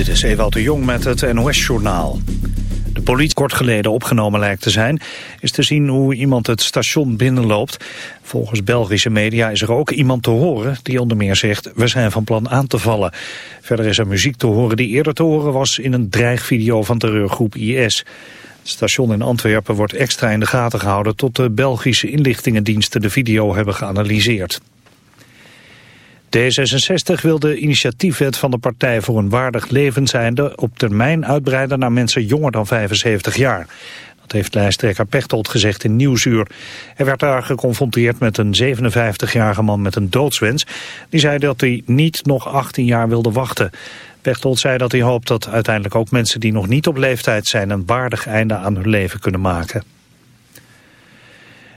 Dit is Ewout de Jong met het NOS-journaal. De politie kort geleden opgenomen lijkt te zijn... is te zien hoe iemand het station binnenloopt. Volgens Belgische media is er ook iemand te horen... die onder meer zegt, we zijn van plan aan te vallen. Verder is er muziek te horen die eerder te horen was... in een dreigvideo van terreurgroep IS. Het station in Antwerpen wordt extra in de gaten gehouden... tot de Belgische inlichtingendiensten de video hebben geanalyseerd. D66 wil de initiatiefwet van de Partij voor een Waardig Levenseinde op termijn uitbreiden naar mensen jonger dan 75 jaar. Dat heeft lijsttrekker Pechtold gezegd in Nieuwsuur. Hij werd daar geconfronteerd met een 57-jarige man met een doodswens. Die zei dat hij niet nog 18 jaar wilde wachten. Pechtold zei dat hij hoopt dat uiteindelijk ook mensen die nog niet op leeftijd zijn... een waardig einde aan hun leven kunnen maken.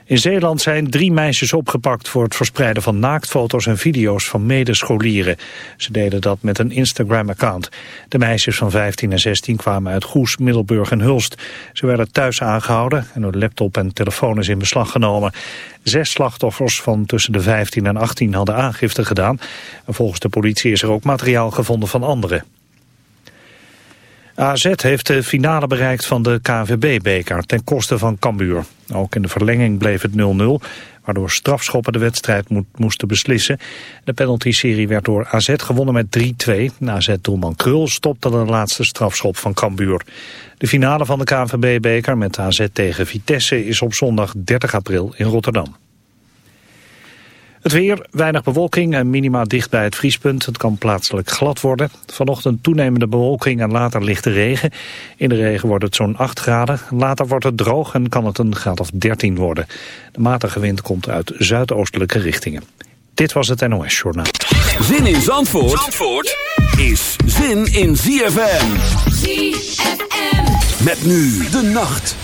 In Zeeland zijn drie meisjes opgepakt voor het verspreiden van naaktfoto's en video's van medescholieren. Ze deden dat met een Instagram-account. De meisjes van 15 en 16 kwamen uit Goes, Middelburg en Hulst. Ze werden thuis aangehouden en hun laptop en telefoon is in beslag genomen. Zes slachtoffers van tussen de 15 en 18 hadden aangifte gedaan. En volgens de politie is er ook materiaal gevonden van anderen. AZ heeft de finale bereikt van de KNVB-beker ten koste van Cambuur. Ook in de verlenging bleef het 0-0, waardoor strafschoppen de wedstrijd moesten beslissen. De penalty-serie werd door AZ gewonnen met 3-2. AZ-doelman Krul stopte de laatste strafschop van Cambuur. De finale van de KNVB-beker met AZ tegen Vitesse is op zondag 30 april in Rotterdam. Het weer, weinig bewolking en minima dicht bij het vriespunt. Het kan plaatselijk glad worden. Vanochtend toenemende bewolking en later lichte regen. In de regen wordt het zo'n 8 graden. Later wordt het droog en kan het een graad of 13 worden. De matige wind komt uit zuidoostelijke richtingen. Dit was het NOS Journaal. Zin in Zandvoort, Zandvoort is zin in ZFM. ZFM. Met nu de nacht.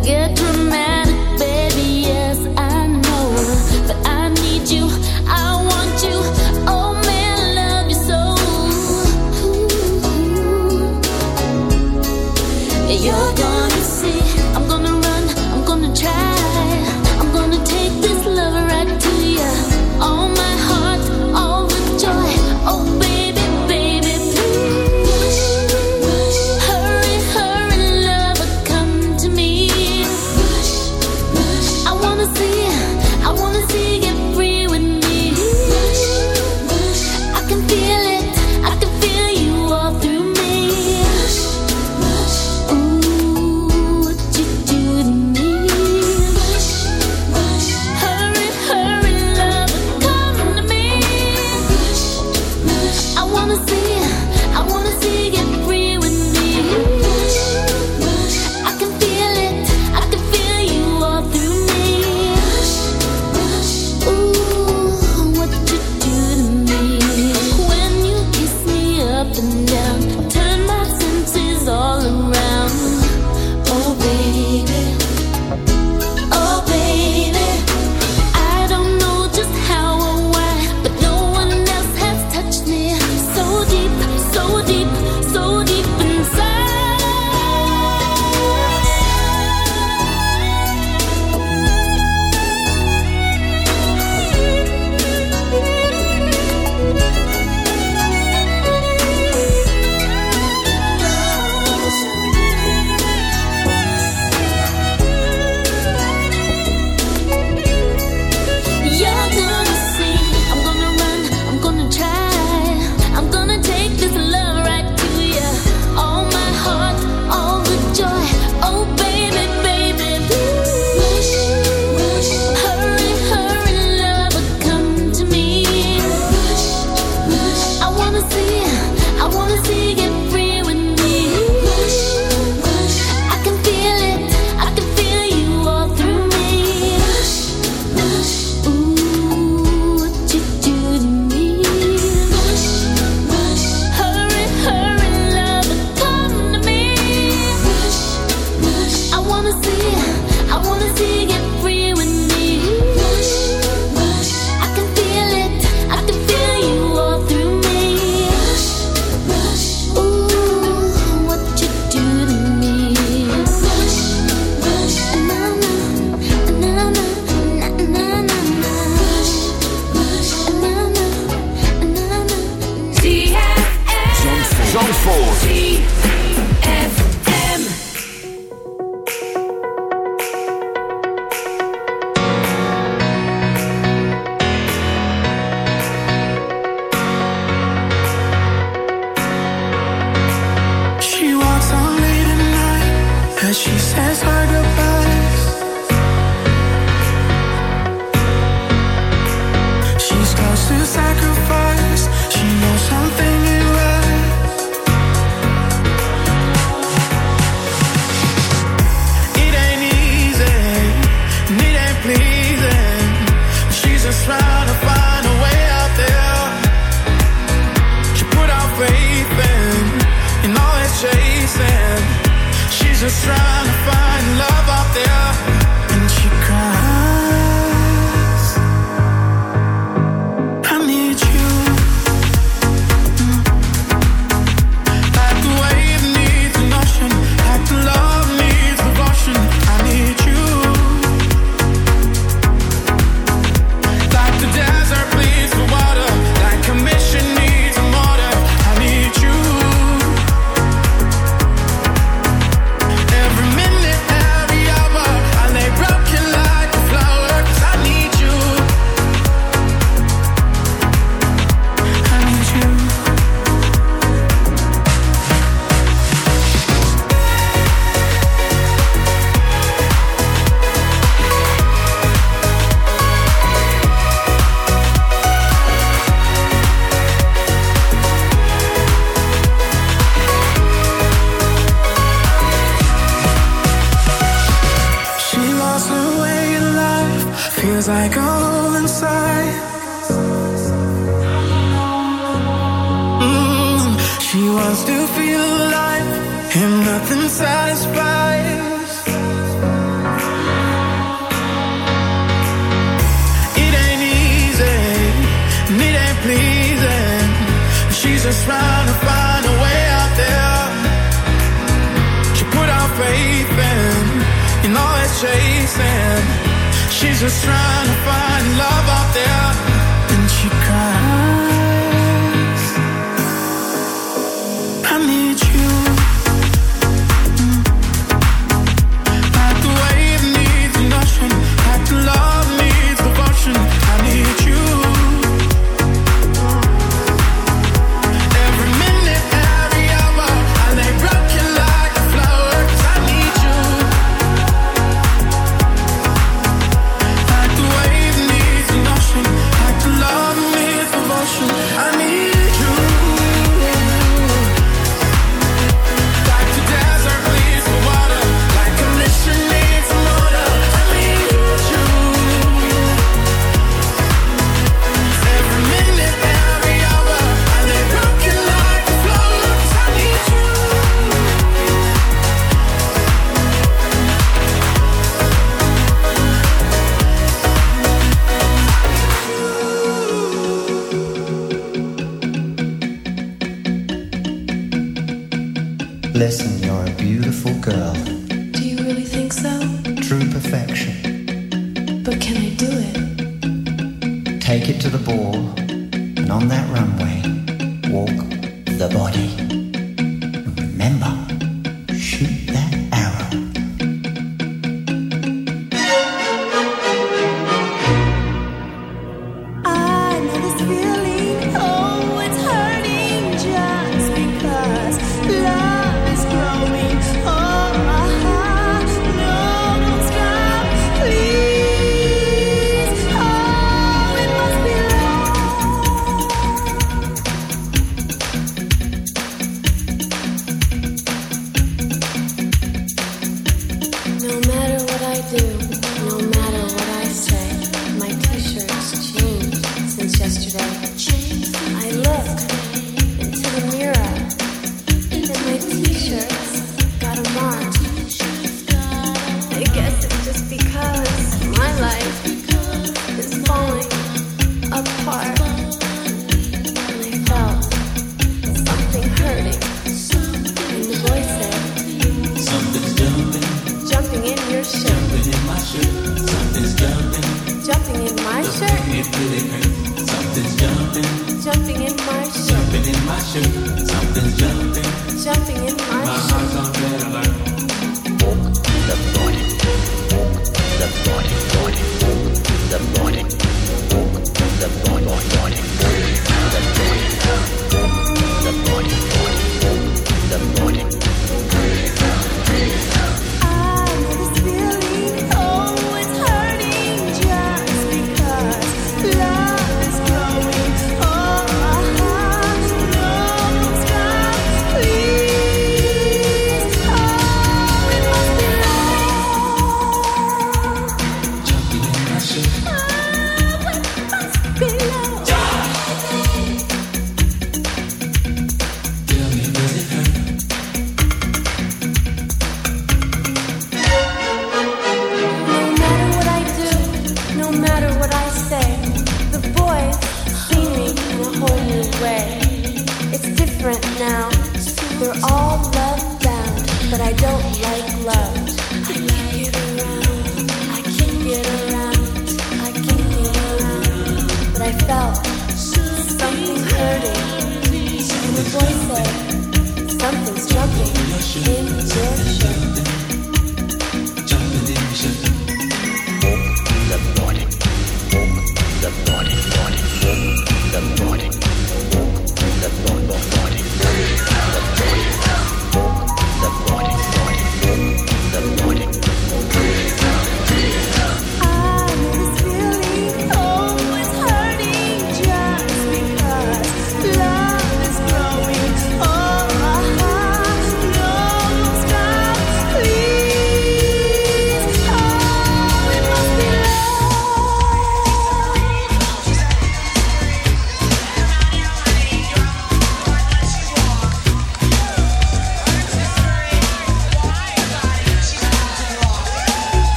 Ooh.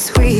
sweet.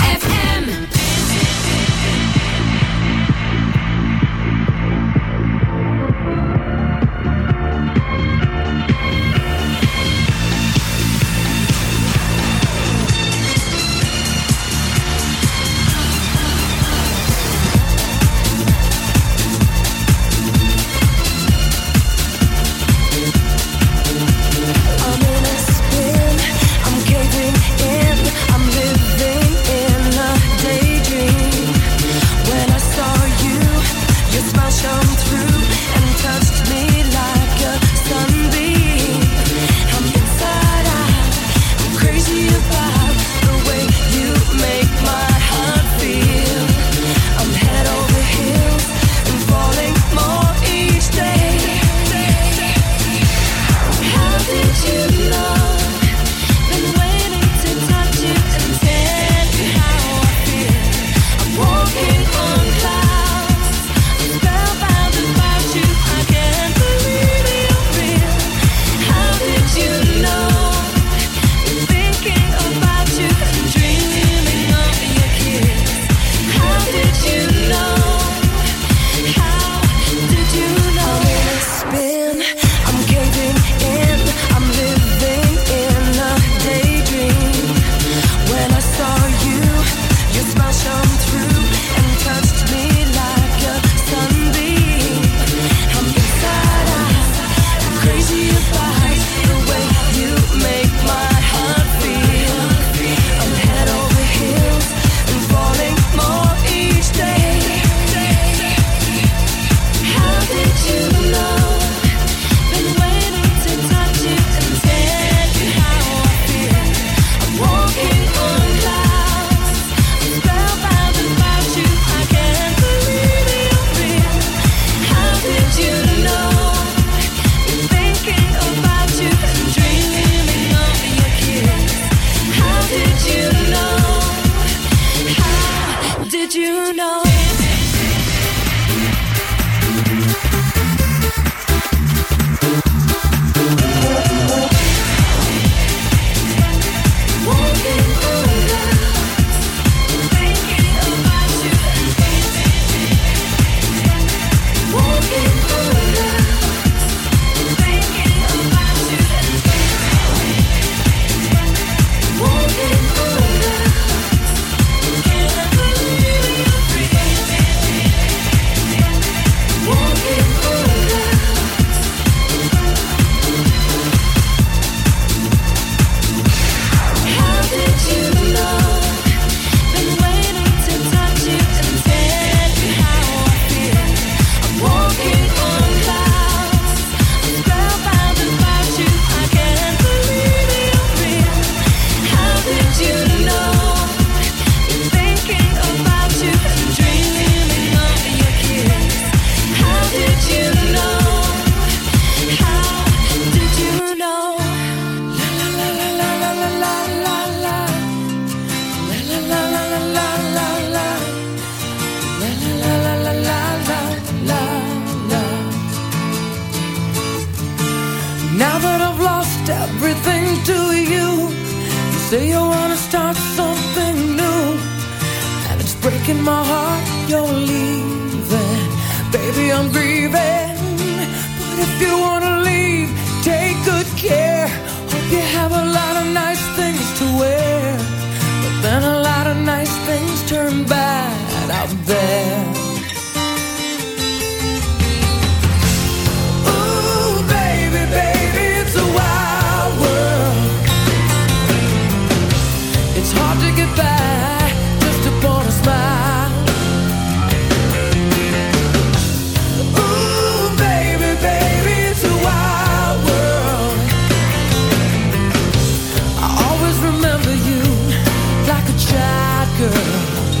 girl.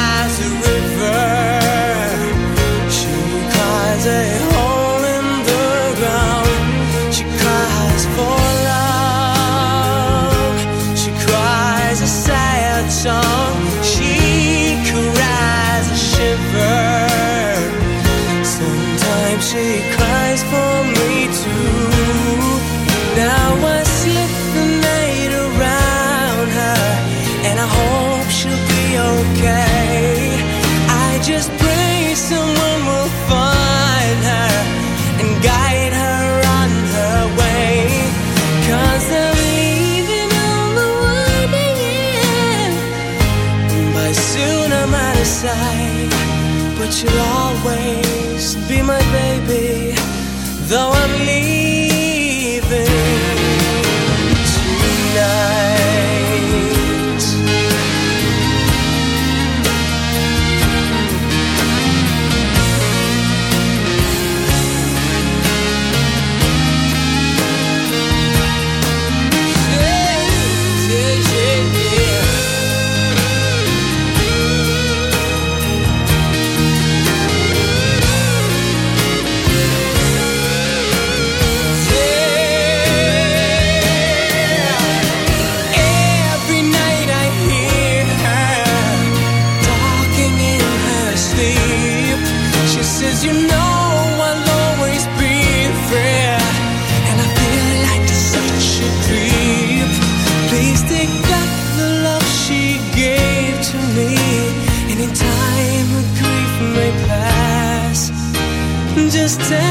Just tell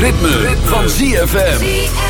Ritme, van ZFM.